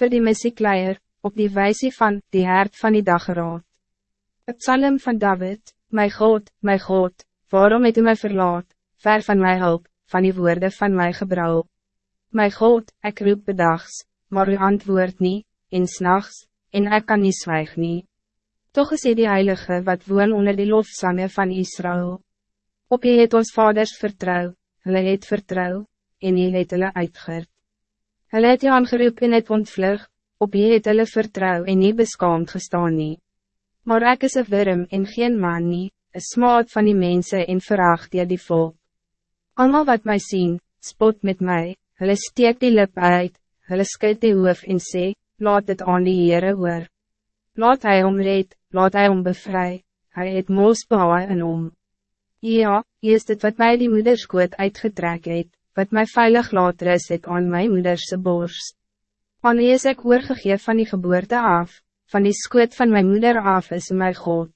voor die missiekleier, op die wijze van die hert van die dageraad. Het psalm van David, mijn God, mijn God, waarom het u mij verlaat, ver van mijn hulp, van die woorden van mijn gebrouw. Mijn God, ik roep bedags, maar u antwoord niet, in s'nachts, en ik kan niet zwijgen nie. Toch is hy die Heilige wat woon onder die lofsange van Israël. Op jy het ons vaders vertrouw, hulle het vertrouw, en jy het hulle uitgerd. Hulle het jy aangeroep en het ontvlug, op jy het hulle vertrouw en nie beskaamd gestaan nie. Maar ek is een worm en geen man nie, een smaad van die mensen en veracht die die volk. Allemaal wat mij zien, spot met mij, hulle steek die lip uit, hulle skud die hoof en sê, laat het aan die Heere hoor. Laat hij om red, laat hij om bevry, hy het moos behaai in om. Ja, is dit wat mij die moederskoot uitgetrek het, wat mij veilig laat ris het aan my moederse borst. Aan wie is ek oorgegeef van die geboorte af, van die skoot van mijn moeder af is my God.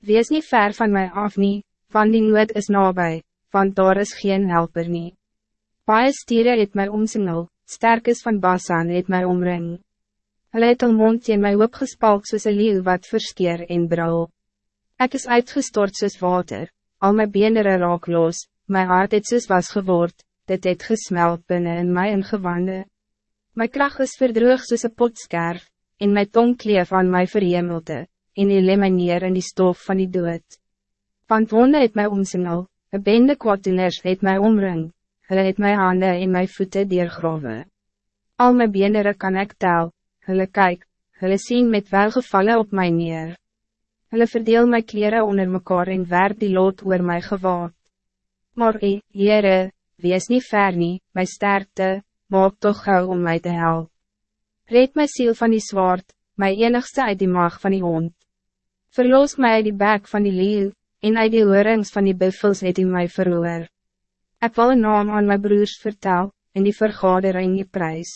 Wees niet ver van mij af nie, van die nood is nabij, want daar is geen helper nie. Paie stiere het my omsingel, sterk is van Basan het my omring. Hulle het al mond in my opgespalk soos een leeuw wat verskeer en brul. Ek is uitgestort soos water, al my beenere raak los, my hart het soos was geword, dit het gesmeld binnen in my ingewande. My kracht is verdroog soos een potskerf, en my tong kleef aan my verhemelte, en die lem my neer in die stof van die dood. Want wonde het my omsingel, een bende kwaaddoeners het my omring, hulle het my handen en my voeten deurgrawe. Al my beendere kan ik tel, hulle kyk, hulle sien met welgevallen op my neer. Hulle verdeel my kleren onder mekaar en werp die lood oor my gewaad. Maar Heere, wees niet ver nie, my sterkte, maak toch gauw om mij te helpen. Red my ziel van die zwaard, my enigste uit die maag van die hond. Verloos mij uit die bek van die leeuw, en uit die oorings van die buffels het hy my verhoor. Ek wil een naam aan my broers vertel, en die vergadering die prijs.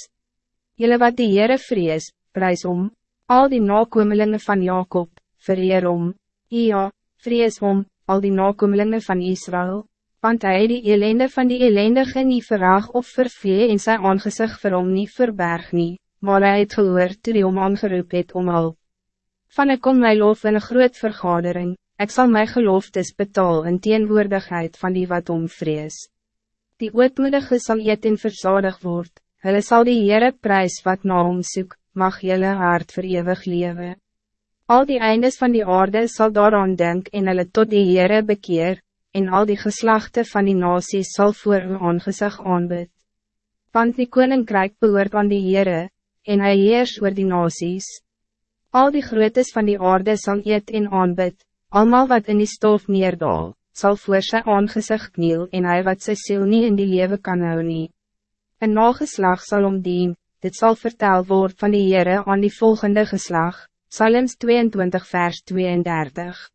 Jullie wat die Heere vrees, prijs om, al die nakomelingen van Jacob, vereer om, ja, vrees om, al die nakomelingen van Israël, want hij die ellende van die ellendige nie verraag of vervee en sy aangezicht vir hom nie verberg nie, maar hy het gehoor toe die om aangeroep het om hulp. Van ek kom my lof in een groot vergadering, ik zal mijn geloftes betaal in teenwoordigheid van die wat om vrees. Die ootmoedige sal eet en verzadig word, hulle sal die Heere prijs wat na hom soek, mag jylle hart verewig lewe. Al die eindes van die aarde zal daaraan denk en hulle tot die Heere bekeer, en al die geslachten van die nasies zal voor uw aangezag aanbid. Want die koninkrijk behoort aan die Heere, en hij heers oor die nasies. Al die grootes van die aarde zal eet en aanbid, Almal wat in die stof neerdal, zal voor sy aangezicht kniel en hij wat sy siel nie in die leven kan hou nie. Een nageslag zal omdien, dit zal vertel word van die Heere aan die volgende geslag, Psalms 22 vers 32.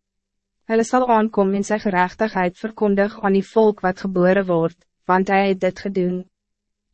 Hulle sal aankom in sy gerechtigheid verkondig aan die volk wat geboren wordt, want hij het dit gedoen.